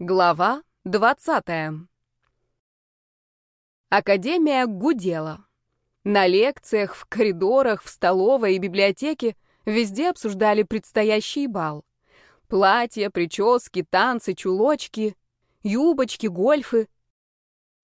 Глава двадцатая. Академия гудела. На лекциях, в коридорах, в столовой и библиотеке везде обсуждали предстоящий бал. Платья, прически, танцы, чулочки, юбочки, гольфы.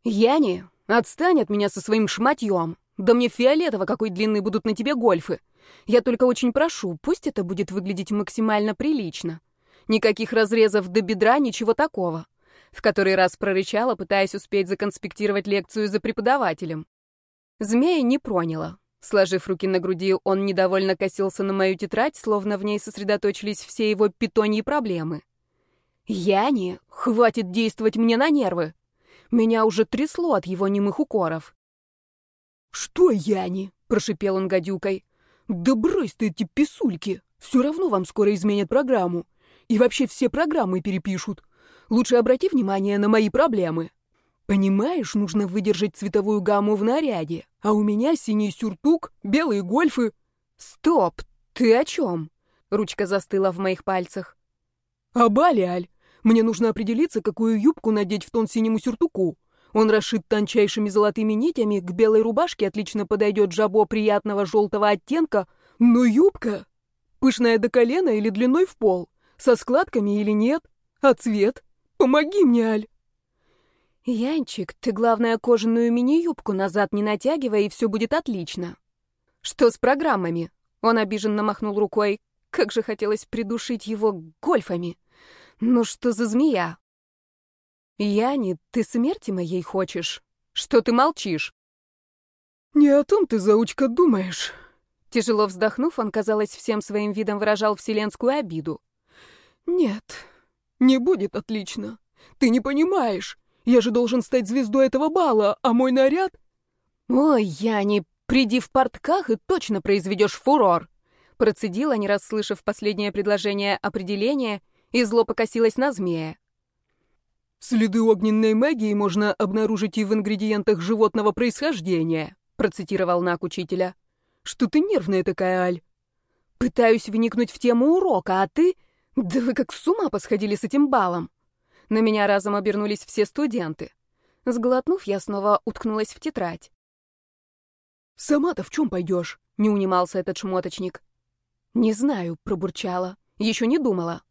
«Яни, отстань от меня со своим шматьем. Да мне фиолетово, какой длинный будут на тебе гольфы. Я только очень прошу, пусть это будет выглядеть максимально прилично». Никаких разрезов до бедра, ничего такого. В который раз прорычала, пытаясь успеть законспектировать лекцию за преподавателем. Змея не проняла. Сложив руки на груди, он недовольно косился на мою тетрадь, словно в ней сосредоточились все его питоньи проблемы. «Яни, хватит действовать мне на нервы!» Меня уже трясло от его немых укоров. «Что, Яни?» — прошипел он гадюкой. «Да брось ты эти писульки! Все равно вам скоро изменят программу. И вообще все программы перепишут. Лучше обрати внимание на мои проблемы. Понимаешь, нужно выдержать цветовую гамму в наряде, а у меня синий сюртук, белые гольфы. Стоп, ты о чем? Ручка застыла в моих пальцах. А Балиаль, мне нужно определиться, какую юбку надеть в тон синему сюртуку. Он расшит тончайшими золотыми нитями, к белой рубашке отлично подойдет жабо приятного желтого оттенка, но юбка пышная до колена или длиной в пол. Со складками или нет? А цвет? Помоги мне, Аль!» «Янчик, ты, главное, кожаную мини-юбку назад не натягивай, и все будет отлично». «Что с программами?» Он обиженно махнул рукой. Как же хотелось придушить его гольфами. «Ну что за змея?» «Яни, ты смерти моей хочешь? Что ты молчишь?» «Не о том ты, заучка, думаешь». Тяжело вздохнув, он, казалось, всем своим видом выражал вселенскую обиду. «Нет, не будет отлично. Ты не понимаешь. Я же должен стать звездой этого бала, а мой наряд...» «Ой, я не приди в портках и точно произведешь фурор!» Процедила, не расслышав последнее предложение определения, и зло покосилась на змея. «Следы огненной магии можно обнаружить и в ингредиентах животного происхождения», процитировал Нак учителя. «Что ты нервная такая, Аль?» «Пытаюсь вникнуть в тему урока, а ты да вы как с ума посходили с этим балом. На меня разом обернулись все студенты. Сглотнув, я снова уткнулась в тетрадь. «Сама-то в чем пойдешь?» — не унимался этот шмоточник. «Не знаю», — пробурчала. Еще не думала.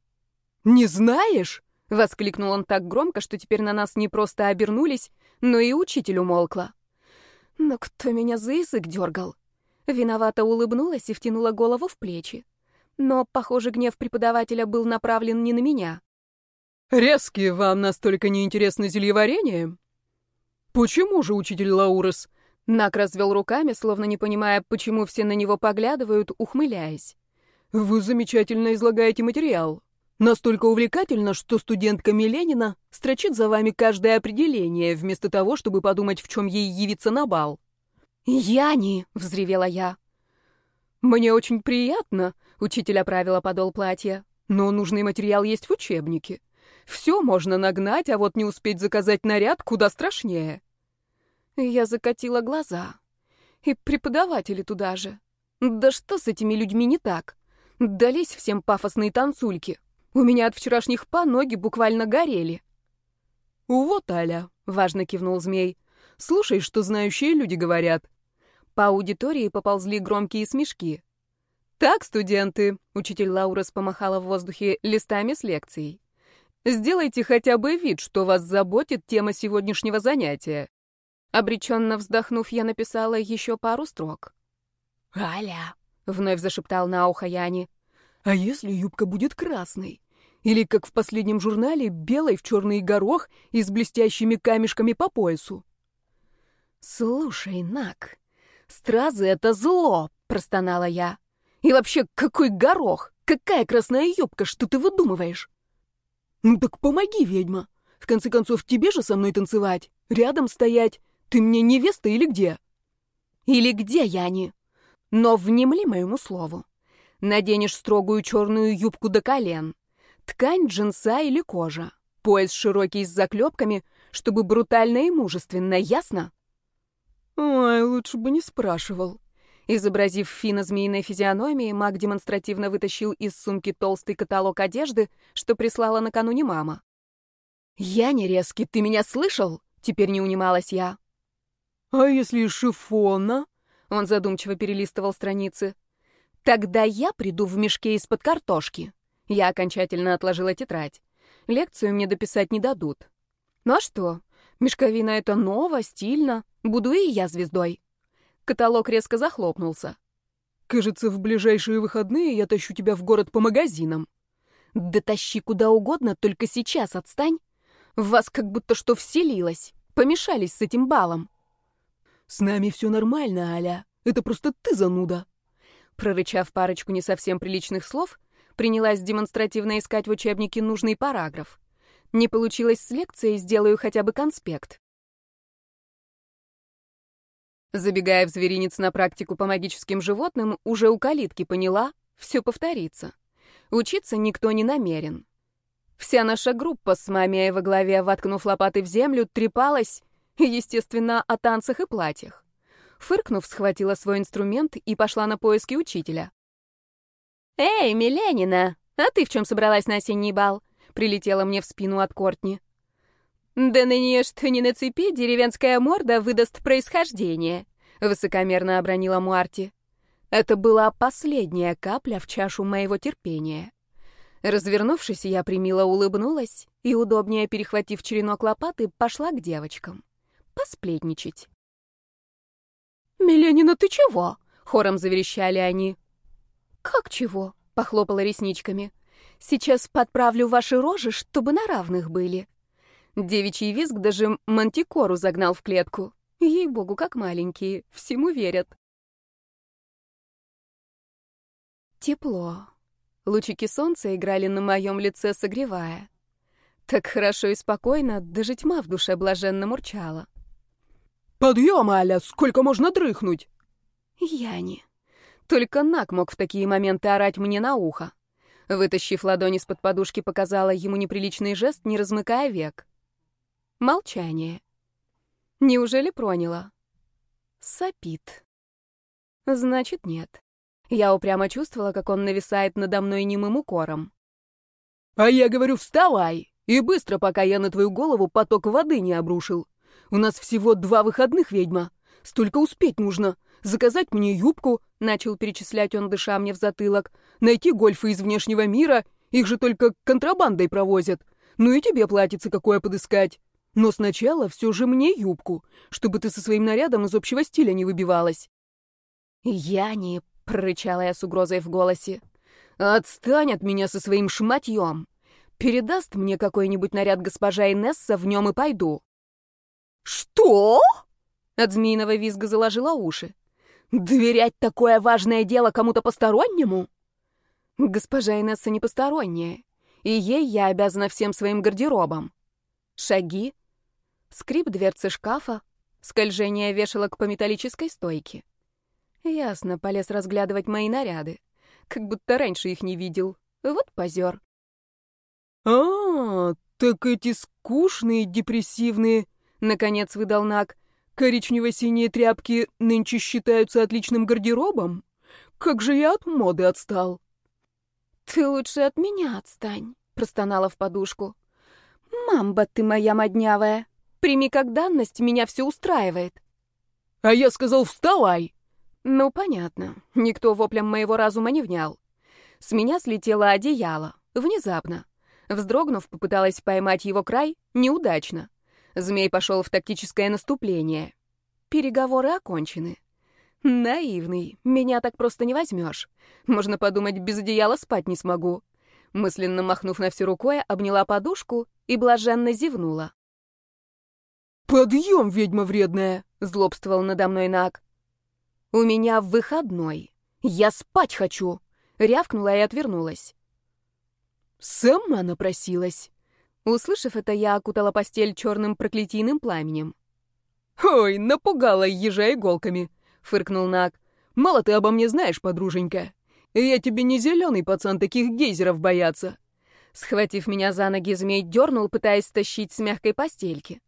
«Не знаешь?» — воскликнул он так громко, что теперь на нас не просто обернулись, но и учитель умолкла. Но кто меня за язык дергал? Виновато улыбнулась и втянула голову в плечи. Но, похоже, гнев преподавателя был направлен не на меня. «Резкие вам настолько неинтересны зельеварение?» «Почему же, учитель Лаурес?» Нак развел руками, словно не понимая, почему все на него поглядывают, ухмыляясь. «Вы замечательно излагаете материал. Настолько увлекательно, что студентка Миленина строчит за вами каждое определение, вместо того, чтобы подумать, в чем ей явиться на бал». «Яни!» — взревела я. «Мне очень приятно», — учитель оправила подол платья, «но нужный материал есть в учебнике. Все можно нагнать, а вот не успеть заказать наряд куда страшнее». Я закатила глаза. И преподаватели туда же. Да что с этими людьми не так? Дались всем пафосные танцульки. У меня от вчерашних па ноги буквально горели. «Вот, Аля», — важно кивнул змей, — «слушай, что знающие люди говорят. По аудитории поползли громкие смешки. «Так, студенты», — учитель Лаурес помахала в воздухе листами с лекцией. «Сделайте хотя бы вид, что вас заботит тема сегодняшнего занятия». Обреченно вздохнув, я написала еще пару строк. «Аля», — вновь зашептал на ухо Яни. «А если юбка будет красной? Или, как в последнем журнале, белой в черный горох и с блестящими камешками по поясу?» «Слушай, Нак, «Стразы — это зло!» — простонала я. «И вообще, какой горох? Какая красная юбка? Что ты выдумываешь?» «Ну так помоги, ведьма! В конце концов, тебе же со мной танцевать, рядом стоять. Ты мне невеста или где?» «Или где, Яни? Но внемли моему слову. Наденешь строгую черную юбку до колен, ткань джинса или кожа, пояс широкий с заклепками, чтобы брутально и мужественно, ясно?» Ой, лучше бы не спрашивал. Изобразив Фина змеиной физиономии, маг демонстративно вытащил из сумки толстый каталог одежды, что прислала накануне мама. «Я не резкий, ты меня слышал?» Теперь не унималась я. «А если шифона?» Он задумчиво перелистывал страницы. «Тогда я приду в мешке из-под картошки». Я окончательно отложила тетрадь. Лекцию мне дописать не дадут. Ну а что? Мешковина — это ново, стильно. Буду и я звездой. Каталог резко захлопнулся. «Кажется, в ближайшие выходные я тащу тебя в город по магазинам». «Да тащи куда угодно, только сейчас отстань. В вас как будто что вселилось. Помешались с этим балом». «С нами все нормально, Аля. Это просто ты зануда». Прорычав парочку не совсем приличных слов, принялась демонстративно искать в учебнике нужный параграф. Не получилось с лекцией, сделаю хотя бы конспект. Забегая в зверинец на практику по магическим животным, уже у калитки поняла, все повторится. Учиться никто не намерен. Вся наша группа с мамией во главе, воткнув лопаты в землю, трепалась, естественно, о танцах и платьях. Фыркнув, схватила свой инструмент и пошла на поиски учителя. «Эй, Миленина, а ты в чем собралась на осенний бал?» Прилетела мне в спину от Кортни. «Да на нее что не нацепи, деревенская морда выдаст происхождение», — высокомерно обронила Муарти. Это была последняя капля в чашу моего терпения. Развернувшись, я примило улыбнулась и, удобнее перехватив черенок лопаты, пошла к девочкам. Посплетничать. «Миленина, ты чего?» — хором заверещали они. «Как чего?» — похлопала ресничками. «Сейчас подправлю ваши рожи, чтобы на равных были». Девичий визг даже мантикору загнал в клетку. Ей-богу, как маленькие, всему верят. Тепло. Лучики солнца играли на моем лице, согревая. Так хорошо и спокойно, даже тьма в душе блаженно мурчала. «Подъем, Аля, сколько можно дрыхнуть?» «Я не. Только Нак мог в такие моменты орать мне на ухо. Вытащив ладонь из-под подушки, показала ему неприличный жест, не размыкая век. Молчание. Неужели проняла? Сопит. Значит, нет. Я упрямо чувствовала, как он нависает надо мной немым укором. «А я говорю, вставай! И быстро, пока я на твою голову поток воды не обрушил. У нас всего два выходных, ведьма. Столько успеть нужно. Заказать мне юбку, — начал перечислять он, дыша мне в затылок, — найти гольфы из внешнего мира, их же только контрабандой провозят. Ну и тебе платится какое подыскать. Но сначала все же мне юбку, чтобы ты со своим нарядом из общего стиля не выбивалась. «Я не...» — прорычала я с угрозой в голосе. «Отстань от меня со своим шматьем. Передаст мне какой-нибудь наряд госпожа Инесса, в нем и пойду». «Что?» — от змеиного визга заложила уши. «Доверять такое важное дело кому-то постороннему?» «Госпожа Инесса не посторонняя, и ей я обязана всем своим гардеробом. Шаги, Скрип дверцы шкафа, скольжение вешалок по металлической стойке. Ясно, полез разглядывать мои наряды. Как будто раньше их не видел. Вот позер. «А, так эти скучные, депрессивные...» — наконец выдал Нак. «Коричнево-синие тряпки нынче считаются отличным гардеробом? Как же я от моды отстал!» «Ты лучше от меня отстань», — простонала в подушку. «Мамба ты моя моднявая!» Прими как данность, меня все устраивает. А я сказал, вставай. Ну, понятно. Никто воплем моего разума не внял. С меня слетело одеяло. Внезапно. Вздрогнув, попыталась поймать его край. Неудачно. Змей пошел в тактическое наступление. Переговоры окончены. Наивный. Меня так просто не возьмешь. Можно подумать, без одеяла спать не смогу. Мысленно махнув на всю рукой, обняла подушку и блаженно зевнула. «Подъем, ведьма вредная!» — злобствовал надо мной Нак. «У меня выходной. Я спать хочу!» — рявкнула и отвернулась. «Сама напросилась!» Услышав это, я окутала постель черным проклятийным пламенем. «Ой, напугала ежа иголками!» — фыркнул Нак. «Мало ты обо мне знаешь, подруженька. Я тебе не зеленый пацан таких гейзеров бояться!» Схватив меня за ноги, змей дернул, пытаясь стащить с мягкой постельки.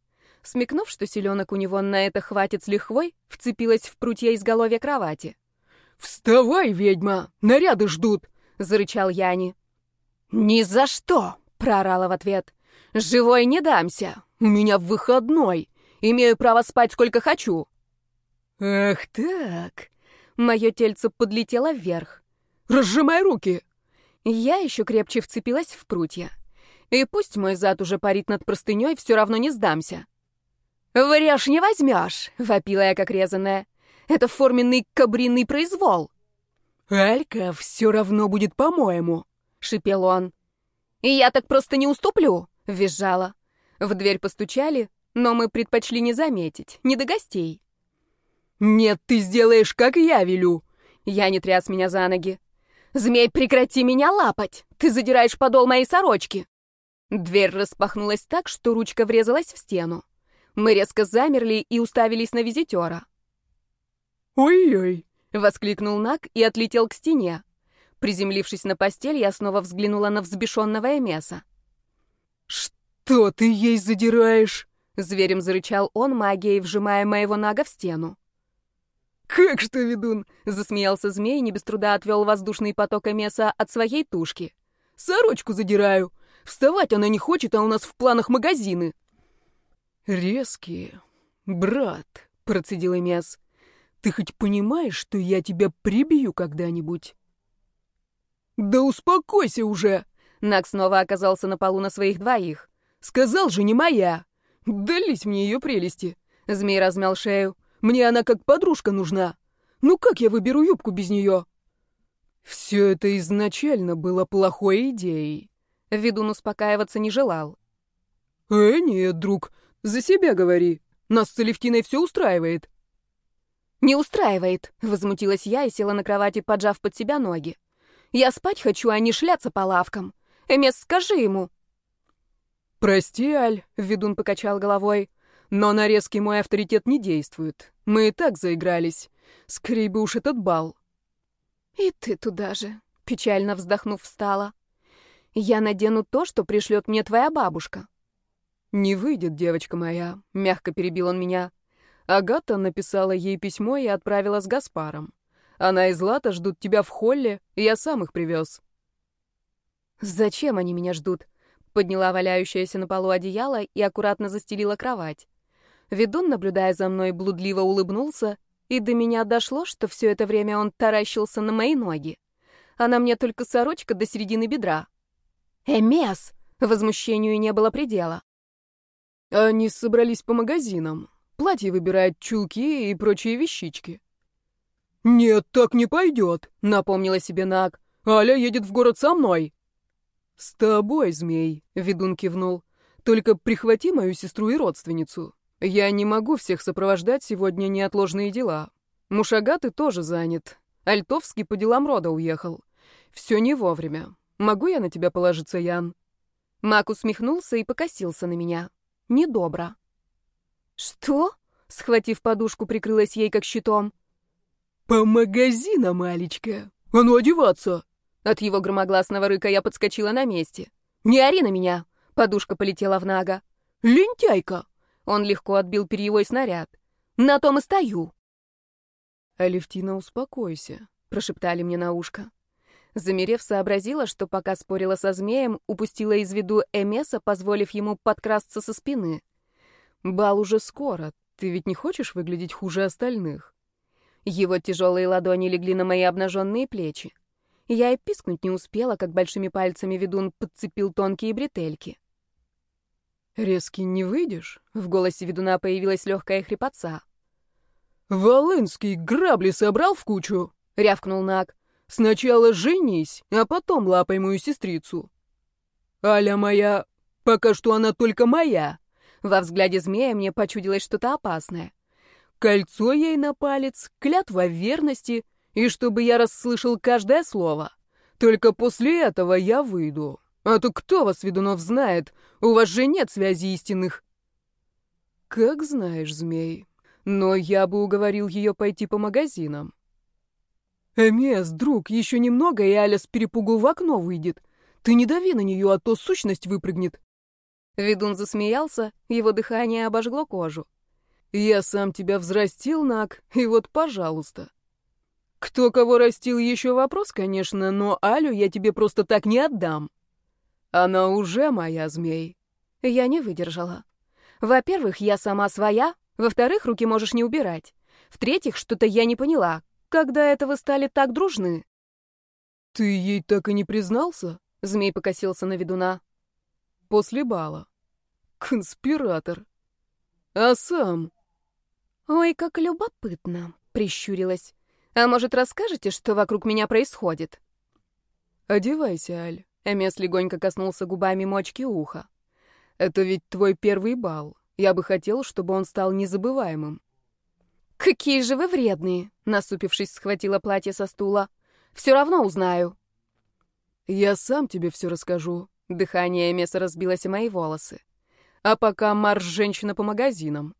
Смекнув, что селенок у него на это хватит с лихвой, вцепилась в прутья изголовья кровати. «Вставай, ведьма! Наряды ждут!» — зарычал Яни. «Ни за что!» — проорала в ответ. Живой не дамся. У меня выходной. Имею право спать сколько хочу. Ах так. Мое тельце подлетело вверх. Разжимай руки. Я еще крепче вцепилась в прутья. И пусть мой зад уже парит над простыней, все равно не сдамся. «Врешь не возьмешь!» — вопила я как резаная. «Это форменный кабринный произвол!» «Алька все равно будет по-моему!» — шипел он. «И я так просто не уступлю!» — визжала. В дверь постучали, но мы предпочли не заметить, не до гостей. «Нет, ты сделаешь, как я велю!» Я не тряс меня за ноги. «Змей, прекрати меня лапать! Ты задираешь подол моей сорочки!» Дверь распахнулась так, что ручка врезалась в стену. Мы резко замерли и уставились на визитера. «Ой-ой!» — воскликнул Нак и отлетел к стене. Приземлившись на постель, я снова взглянула на взбешенного Эмеса. «Что ты ей задираешь?» — зверем зарычал он, магией вжимая моего Нага в стену. «Как что, ведун?» — засмеялся змей, не без труда отвел воздушный поток Эмеса от своей тушки. «Сорочку задираю. Вставать она не хочет, а у нас в планах магазины». «Резкие. Брат», — процедил Эмес. «Ты хоть понимаешь, что я тебя прибью когда-нибудь?» «Да успокойся уже!» Нак снова оказался на полу на своих двоих. «Сказал же, не моя! Дались мне ее прелести!» Змей размял шею. «Мне она как подружка нужна! Ну как я выберу юбку без нее?» Все это изначально было плохой идеей. Ведун успокаиваться не желал. «Э, нет, друг, за себя говори. Нас с Алевтиной все устраивает». «Не устраивает», — возмутилась я и села на кровати, поджав под себя ноги. «Я спать хочу, а не шляться по лавкам. Эмес, скажи ему». «Прости, Аль», — ведун покачал головой, «но на резкий мой авторитет не действует. Мы и так заигрались. Скорее бы уж этот бал». «И ты туда же», — печально вздохнув, встала. «Я надену то, что пришлет мне твоя бабушка». «Не выйдет, девочка моя», — мягко перебил он меня. Агата написала ей письмо и отправила с Гаспаром. Она и Злата ждут тебя в холле, я сам их привез. «Зачем они меня ждут?» Подняла валяющееся на полу одеяло и аккуратно застелила кровать. Ведун, наблюдая за мной, блудливо улыбнулся, и до меня дошло, что все это время он таращился на мои ноги. А на мне только сорочка до середины бедра. «Эмес!» — возмущению не было предела. Они собрались по магазинам. Платье выбирают, чулки и прочие вещички. «Нет, так не пойдет», — напомнила себе Наг. «Аля едет в город со мной». «С тобой, змей», — ведун кивнул. «Только прихвати мою сестру и родственницу. Я не могу всех сопровождать сегодня неотложные дела. Мушагаты тоже занят. Альтовский по делам рода уехал. Все не вовремя. Могу я на тебя положиться, Ян?» Мак усмехнулся и покосился на меня. Недобро. «Что?» — схватив подушку, прикрылась ей как щитом. «По магазинам, Алечка. А ну одеваться!» От его громогласного рыка я подскочила на месте. «Не ори на меня!» Подушка полетела в Нага. «Лентяйка!» Он легко отбил перьевой снаряд. «На том и стою!» «Алевтина, успокойся», — прошептали мне на ушко. Замерев, сообразила, что пока спорила со змеем, упустила из виду Эмеса, позволив ему подкрасться со спины. «Бал уже скоро. Ты ведь не хочешь выглядеть хуже остальных?» Его тяжелые ладони легли на мои обнаженные плечи. Я и пискнуть не успела, как большими пальцами ведун подцепил тонкие бретельки. «Резкий не выйдешь?» — в голосе ведуна появилась легкая хрипотца. «Волынский грабли собрал в кучу?» — рявкнул Наг. «Сначала женись, а потом лапай мою сестрицу. Аля моя, пока что она только моя». Во взгляде змея мне почудилось что-то опасное. Кольцо ей на палец, клятва верности — и чтобы я расслышал каждое слово. Только после этого я выйду. А то кто вас, ведунов, знает? У вас же нет связи истинных. Как знаешь, змей. Но я бы уговорил ее пойти по магазинам. Эмес, друг, еще немного, и Аля с перепугу в окно выйдет. Ты не дави на нее, а то сущность выпрыгнет. Ведун засмеялся, его дыхание обожгло кожу. Я сам тебя взрастил, Нак, и вот, пожалуйста. Кто кого растил, еще вопрос, конечно, но Алю я тебе просто так не отдам. Она уже моя, змей. Я не выдержала. Во-первых, я сама своя, во-вторых, руки можешь не убирать. В-третьих, что-то я не поняла. Когда это вы стали так дружны? Ты ей так и не признался? Змей покосился на ведуна. После бала. Конспиратор. А сам? Ой, как любопытно, прищурилась. А может, расскажете, что вокруг меня происходит? Одевайся, Аль. Эмес легонько коснулся губами мочки уха. Это ведь твой первый бал. Я бы хотел, чтобы он стал незабываемым. «Какие же вы вредные!» — насупившись, схватила платье со стула. «Все равно узнаю». «Я сам тебе все расскажу». Дыхание Меса разбилось о мои волосы. «А пока марш женщина по магазинам».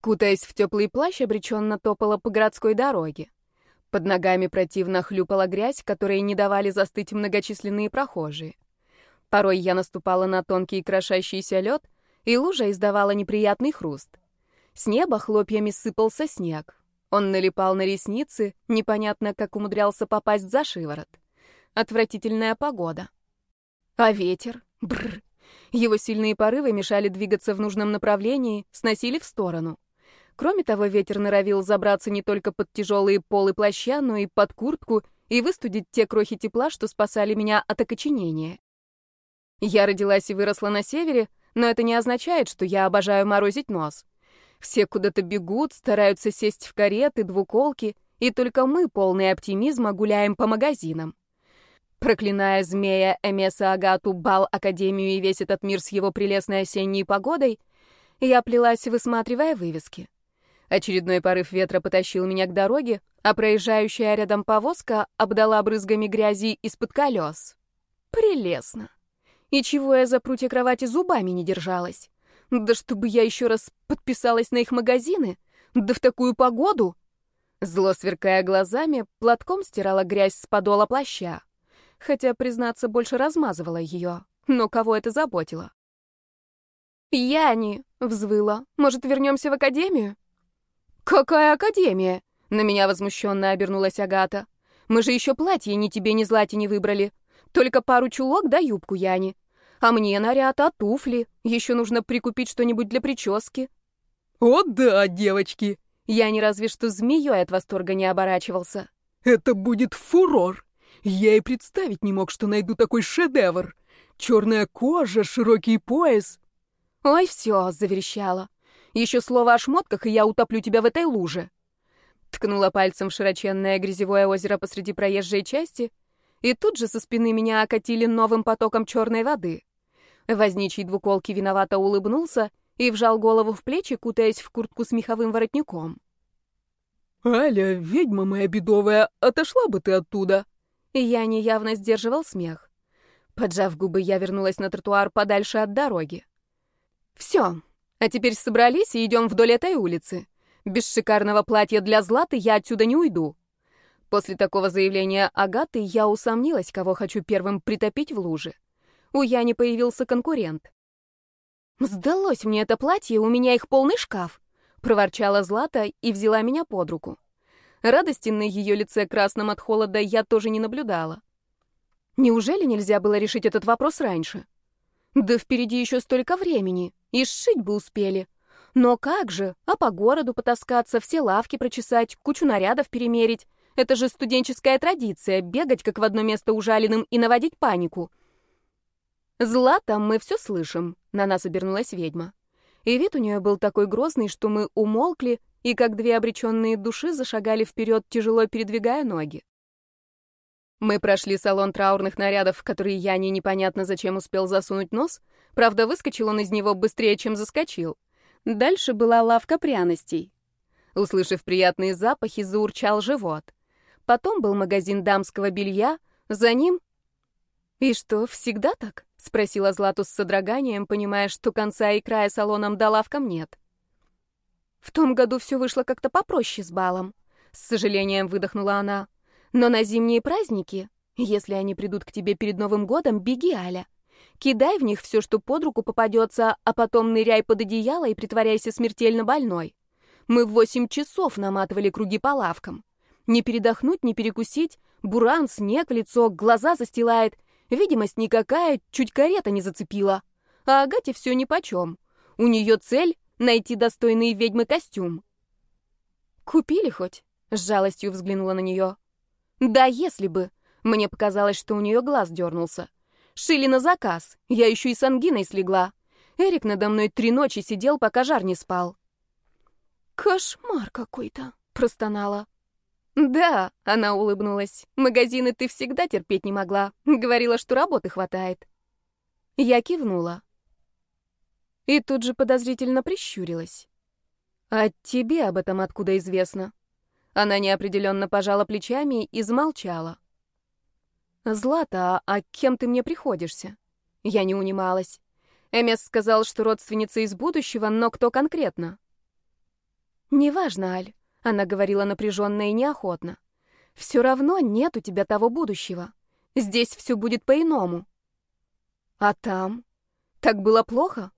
Кутаясь в теплый плащ, обреченно топала по городской дороге. Под ногами противно хлюпала грязь, которой не давали застыть многочисленные прохожие. Порой я наступала на тонкий крошащийся лед, и лужа издавала неприятный хруст. С неба хлопьями сыпался снег. Он налипал на ресницы, непонятно, как умудрялся попасть за шиворот. Отвратительная погода. А ветер? Бррр. Его сильные порывы мешали двигаться в нужном направлении, сносили в сторону. Кроме того, ветер норовил забраться не только под тяжелые полы плаща, но и под куртку и выстудить те крохи тепла, что спасали меня от окоченения. Я родилась и выросла на севере, но это не означает, что я обожаю морозить нос. Все куда-то бегут, стараются сесть в кареты, двуколки, и только мы, полные оптимизма, гуляем по магазинам. Проклиная змея Эмеса Агату, бал, академию и весь этот мир с его прелестной осенней погодой, я плелась, высматривая вывески. Очередной порыв ветра потащил меня к дороге, а проезжающая рядом повозка обдала брызгами грязи из-под колес. Прелестно. И чего я за прутья кровати зубами не держалась? Да чтобы я еще раз подписалась на их магазины? Да в такую погоду! Зло сверкая глазами, платком стирала грязь с подола плаща. Хотя, признаться, больше размазывала ее. Но кого это заботило? «Яни!» — взвыла. «Может, вернемся в академию?» «Какая академия?» — на меня возмущенно обернулась Агата. «Мы же еще платье ни тебе, ни злате не выбрали. Только пару чулок да юбку Яни. А мне наряд, а туфли. Еще нужно прикупить что-нибудь для прически». «О да, девочки!» Я не разве что змеей от восторга не оборачивался. «Это будет фурор! Я и представить не мог, что найду такой шедевр! Черная кожа, широкий пояс!» «Ой, все!» — заверещала. Еще слово о шмотках, и я утоплю тебя в этой луже. Ткнула пальцем в широченное грязевое озеро посреди проезжей части, и тут же со спины меня окатили новым потоком черной воды. Возничий двуколки виновато улыбнулся и вжал голову в плечи, кутаясь в куртку с меховым воротником. «Аля, ведьма моя бедовая, отошла бы ты оттуда!» И я неявно сдерживал смех. Поджав губы, я вернулась на тротуар подальше от дороги. «Все, а теперь собрались и идем вдоль этой улицы. Без шикарного платья для Златы я отсюда не уйду. После такого заявления Агаты я усомнилась, кого хочу первым притопить в луже. У Яни появился конкурент. «Сдалось мне это платье, у меня их полный шкаф», — проворчала Злата и взяла меня под руку. Радости на ее лице красном от холода я тоже не наблюдала. Неужели нельзя было решить этот вопрос раньше? Да впереди еще столько времени, и сшить бы успели. Но как же, а по городу потаскаться, все лавки прочесать, кучу нарядов перемерить. Это же студенческая традиция — бегать как в одно место ужаленным и наводить панику. «Зла там мы все слышим», — на нас обернулась ведьма. И вид у нее был такой грозный, что мы умолкли и, как две обреченные души, зашагали вперед, тяжело передвигая ноги. Мы прошли салон траурных нарядов, в который Яне непонятно зачем успел засунуть нос. Правда, выскочил он из него быстрее, чем заскочил. Дальше была лавка пряностей. Услышав приятные запахи, заурчал живот. Потом был магазин дамского белья, за ним... «И что, всегда так?» — спросила Злату с содроганием, понимая, что конца и края салоном до лавкам нет. «В том году все вышло как-то попроще с балом», — с сожалением выдохнула она. Но на зимние праздники, если они придут к тебе перед Новым годом, беги, Аля. Кидай в них все, что под руку попадется, а потом ныряй под одеяло и притворяйся смертельно больной. Мы в восемь часов наматывали круги по лавкам. Не передохнуть, не перекусить, буран, снег, лицо, глаза застилает. Видимость никакая, чуть карета не зацепила. А Агате все нипочем. У нее цель — найти достойный ведьмы костюм. «Купили хоть?» — с жалостью взглянула на нее. «Да если бы!» Мне показалось, что у нее глаз дернулся. «Шили на заказ. Я еще и с ангиной слегла. Эрик надо мной три ночи сидел, пока жар не спал». «Кошмар какой-то!» — простонала. «Да», — она улыбнулась. «Магазины ты всегда терпеть не могла. Говорила, что работы хватает». Я кивнула. И тут же подозрительно прищурилась. «А тебе об этом откуда известно?» Она неопределенно пожала плечами и замолчала. «Злата, а кем ты мне приходишься?» Я не унималась. Эмес сказал, что родственница из будущего, но кто конкретно? «Неважно, Аль», — она говорила напряженно и неохотно. «Все равно нет у тебя того будущего. Здесь все будет по-иному». «А там? Так было плохо?»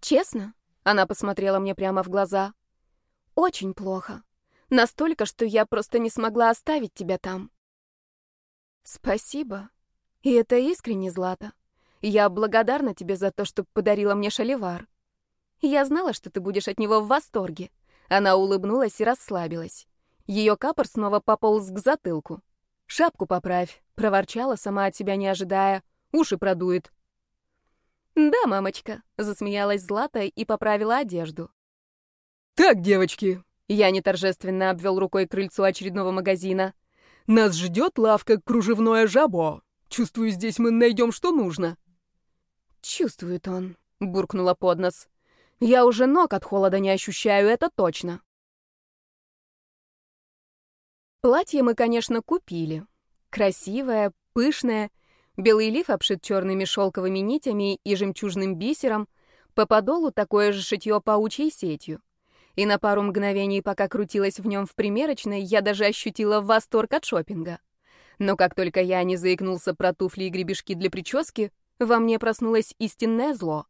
«Честно?» — она посмотрела мне прямо в глаза. «Очень плохо. Настолько, что я просто не смогла оставить тебя там». «Спасибо. И это искренне, Злата. Я благодарна тебе за то, что подарила мне шалевар. Я знала, что ты будешь от него в восторге». Она улыбнулась и расслабилась. Ее капор снова пополз к затылку. «Шапку поправь», — проворчала, сама от себя не ожидая. «Уши продует». «Да, мамочка», — засмеялась Злата и поправила одежду. «Так, девочки», — я неторжественно обвел рукой крыльцо очередного магазина. «Нас ждет лавка кружевное жабо. Чувствую, здесь мы найдем, что нужно». «Чувствует он», — буркнула под нос. «Я уже ног от холода не ощущаю, это точно». Платье мы, конечно, купили. Красивое, пышное, Белый лиф обшит черными шелковыми нитями и жемчужным бисером, по подолу такое же шитье паучьей сетью. И на пару мгновений, пока крутилась в нем в примерочной, я даже ощутила восторг от шопинга. Но как только я не заикнулся про туфли и гребешки для прически, во мне проснулось истинное зло.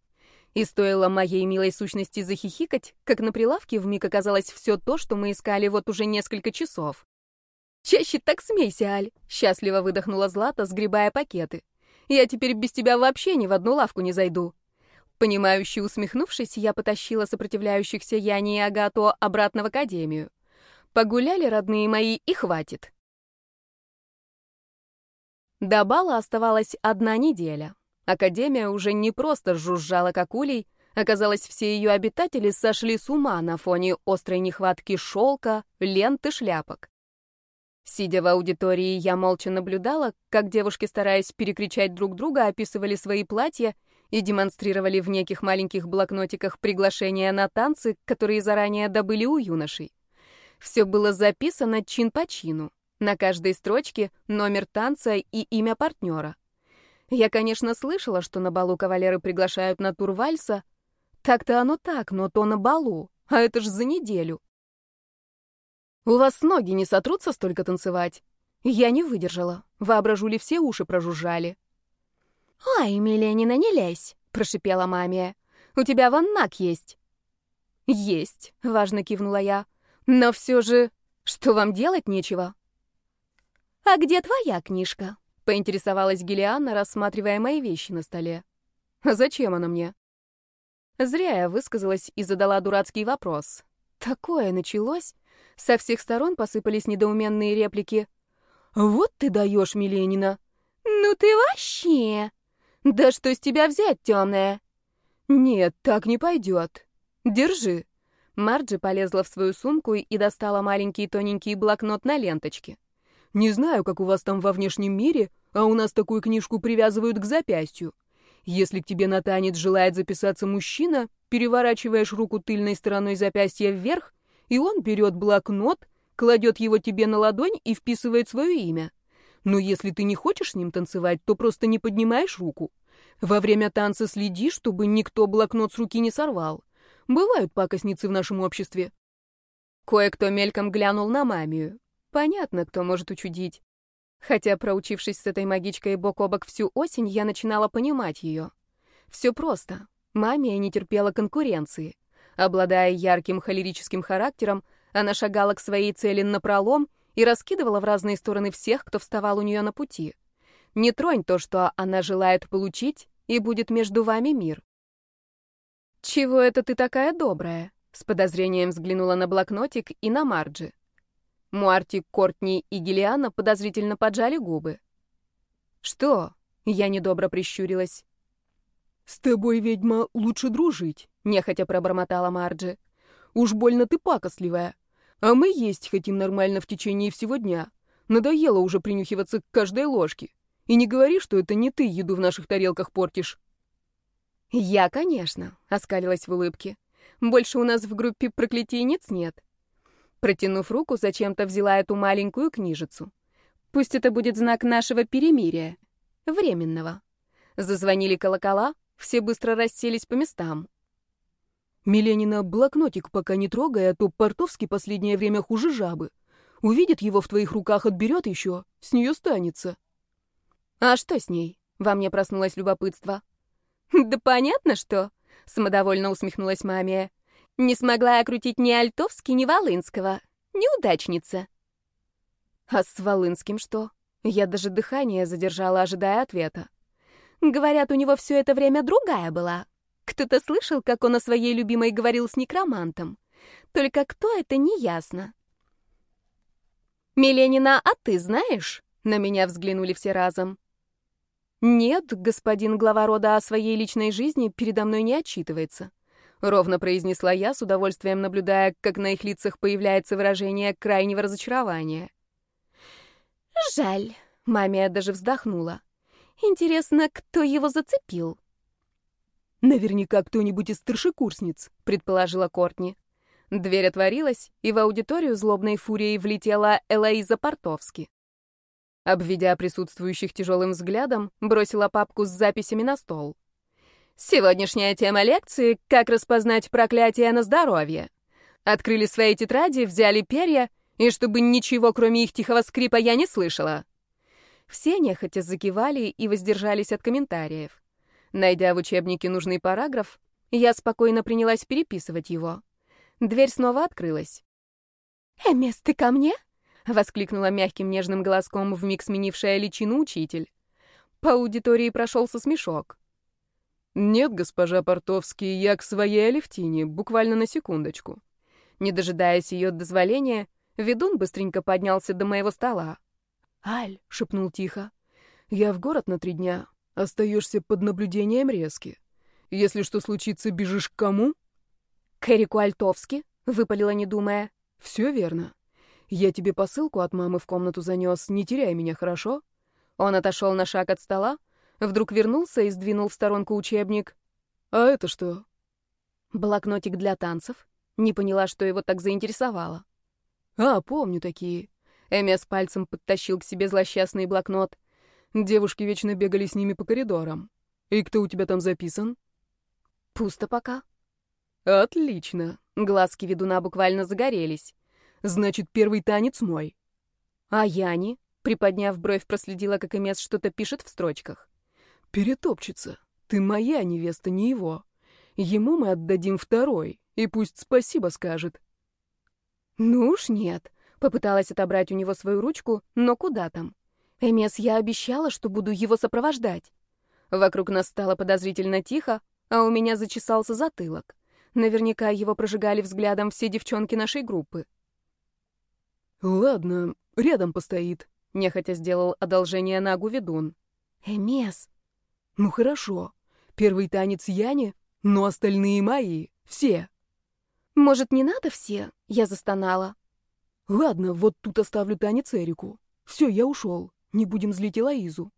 И стоило моей милой сущности захихикать, как на прилавке вмиг оказалось все то, что мы искали вот уже несколько часов. «Чаще так смейся, Аль!» — счастливо выдохнула Злата, сгребая пакеты. «Я теперь без тебя вообще ни в одну лавку не зайду». Понимающе усмехнувшись, я потащила сопротивляющихся Яне и Агату обратно в академию. Погуляли, родные мои, и хватит. До бала оставалась одна неделя. Академия уже не просто жужжала как улей, оказалось, все ее обитатели сошли с ума на фоне острой нехватки шелка, лент и шляпок. Сидя в аудитории, я молча наблюдала, как девушки, стараясь перекричать друг друга, описывали свои платья и демонстрировали в неких маленьких блокнотиках приглашения на танцы, которые заранее добыли у юношей. Все было записано чин по чину. На каждой строчке номер танца и имя партнера. Я, конечно, слышала, что на балу кавалеры приглашают на тур вальса. Так-то оно так, но то на балу, а это ж за неделю. «У вас ноги не сотрутся столько танцевать?» Я не выдержала. Воображу ли все уши прожужжали. «Ай, Миленина, не лезь!» — прошипела мамия. «У тебя вон наг есть». «Есть», — важно кивнула я. «Но все же, что вам делать нечего?» «А где твоя книжка?» — поинтересовалась Гелианна, рассматривая мои вещи на столе. «А зачем она мне?» Зря я высказалась и задала дурацкий вопрос. Такое началось. Со всех сторон посыпались недоуменные реплики. «Вот ты даешь, Миленина!» «Ну ты вообще! Да что с тебя взять, темная?» «Нет, так не пойдет. Держи». Марджи полезла в свою сумку и достала маленький тоненький блокнот на ленточке. «Не знаю, как у вас там во внешнем мире, а у нас такую книжку привязывают к запястью. Если к тебе на танец желает записаться мужчина, переворачиваешь руку тыльной стороной запястья вверх и он берет блокнот, кладет его тебе на ладонь и вписывает свое имя. Но если ты не хочешь с ним танцевать, то просто не поднимаешь руку. Во время танца следи, чтобы никто блокнот с руки не сорвал. Бывают пакостницы в нашем обществе. Кое-кто мельком глянул на мамию. Понятно, кто может учудить. Хотя, проучившись с этой магичкой бок о бок всю осень, я начинала понимать ее. Все просто. Мамия не терпела конкуренции. Обладая ярким холерическим характером, она шагала к своей цели напролом и раскидывала в разные стороны всех, кто вставал у нее на пути. Не тронь то, что она желает получить, и будет между вами мир. «Чего это ты такая добрая?» — с подозрением взглянула на блокнотик и на Марджи. Муарти, Кортни и Гелиана подозрительно поджали губы. «Что?» — я недобро прищурилась. «С тобой, ведьма, лучше дружить», — нехотя пробормотала Марджи. «Уж больно ты пакостливая. А мы есть хотим нормально в течение всего дня. Надоело уже принюхиваться к каждой ложке. И не говори, что это не ты еду в наших тарелках портишь». «Я, конечно», — оскалилась в улыбке. «Больше у нас в группе проклятийниц нет. Протянув руку, зачем-то взяла эту маленькую книжицу. Пусть это будет знак нашего перемирия. Временного. Зазвонили колокола, все быстро расселись по местам. «Миленина, блокнотик пока не трогай, а то Портовский последнее время хуже жабы. Увидит его в твоих руках, отберет еще, с нее станется». «А что с ней?» — во мне проснулось любопытство. «Да понятно, что!» — самодовольно усмехнулась мамия. Не смогла окрутить ни Альтовский, ни Волынского. Неудачница. А с Волынским что? Я даже дыхание задержала, ожидая ответа. Говорят, у него все это время другая была. Кто-то слышал, как он о своей любимой говорил с некромантом. Только кто это, не ясно. «Миленина, а ты знаешь?» На меня взглянули все разом. «Нет, господин глава рода о своей личной жизни передо мной не отчитывается. — ровно произнесла я, с удовольствием наблюдая, как на их лицах появляется выражение крайнего разочарования. «Жаль», — мамия даже вздохнула. «Интересно, кто его зацепил?» «Наверняка кто-нибудь из старшекурсниц», — предположила Кортни. Дверь отворилась, и в аудиторию злобной фурией влетела Элоиза Портовски. Обведя присутствующих тяжелым взглядом, бросила папку с записями на стол. Сегодняшняя тема лекции — как распознать проклятие на здоровье. Открыли свои тетради, взяли перья, и чтобы ничего, кроме их тихого скрипа, я не слышала. Все нехотя закивали и воздержались от комментариев. Найдя в учебнике нужный параграф, я спокойно принялась переписывать его. Дверь снова открылась. «Эмес, ты ко мне?» — воскликнула мягким нежным голоском вмиг сменившая личину учитель. По аудитории прошелся смешок. «Нет, госпожа Портовский, я к своей Алевтине, буквально на секундочку». Не дожидаясь ее дозволения, ведун быстренько поднялся до моего стола. «Аль», — шепнул тихо, — «я в город на три дня. Остаешься под наблюдением резки. Если что случится, бежишь к кому?» «К Эрику Альтовски», — выпалила, не думая. «Все верно. Я тебе посылку от мамы в комнату занес, не теряй меня, хорошо?» Он отошел на шаг от стола, Вдруг вернулся и сдвинул в сторонку учебник. «А это что?» Блокнотик для танцев. Не поняла, что его так заинтересовало. «А, помню такие». Эми с пальцем подтащил к себе злосчастный блокнот. Девушки вечно бегали с ними по коридорам. «И кто у тебя там записан?» «Пусто пока». «Отлично». Глазки ведуна буквально загорелись. «Значит, первый танец мой». «А Яни?» Приподняв бровь, проследила, как Эмес что-то пишет в строчках. Перетопчется. Ты моя невеста, не его. Ему мы отдадим второй, и пусть спасибо скажет. Ну уж нет. Попыталась отобрать у него свою ручку, но куда там? Эмес, я обещала, что буду его сопровождать. Вокруг нас стало подозрительно тихо, а у меня зачесался затылок. Наверняка его прожигали взглядом все девчонки нашей группы. «Ладно, рядом постоит», — нехотя сделал одолжение Нагу ведун. «Эмес», ну хорошо. Первый танец Яне, но остальные мои. Все. Может, не надо все? Я застонала. Ладно, вот тут оставлю танец Эрику. Все, я ушел. Не будем злить Элоизу.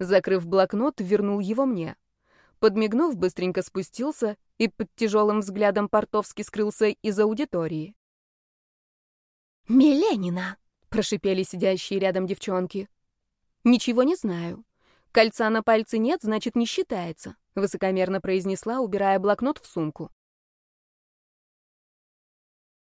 Закрыв блокнот, вернул его мне. Подмигнув, быстренько спустился и под тяжелым взглядом Портовски скрылся из аудитории. «Миленина!» — прошипели сидящие рядом девчонки. «Ничего не знаю. «Кольца на пальце нет, значит, не считается», — высокомерно произнесла, убирая блокнот в сумку.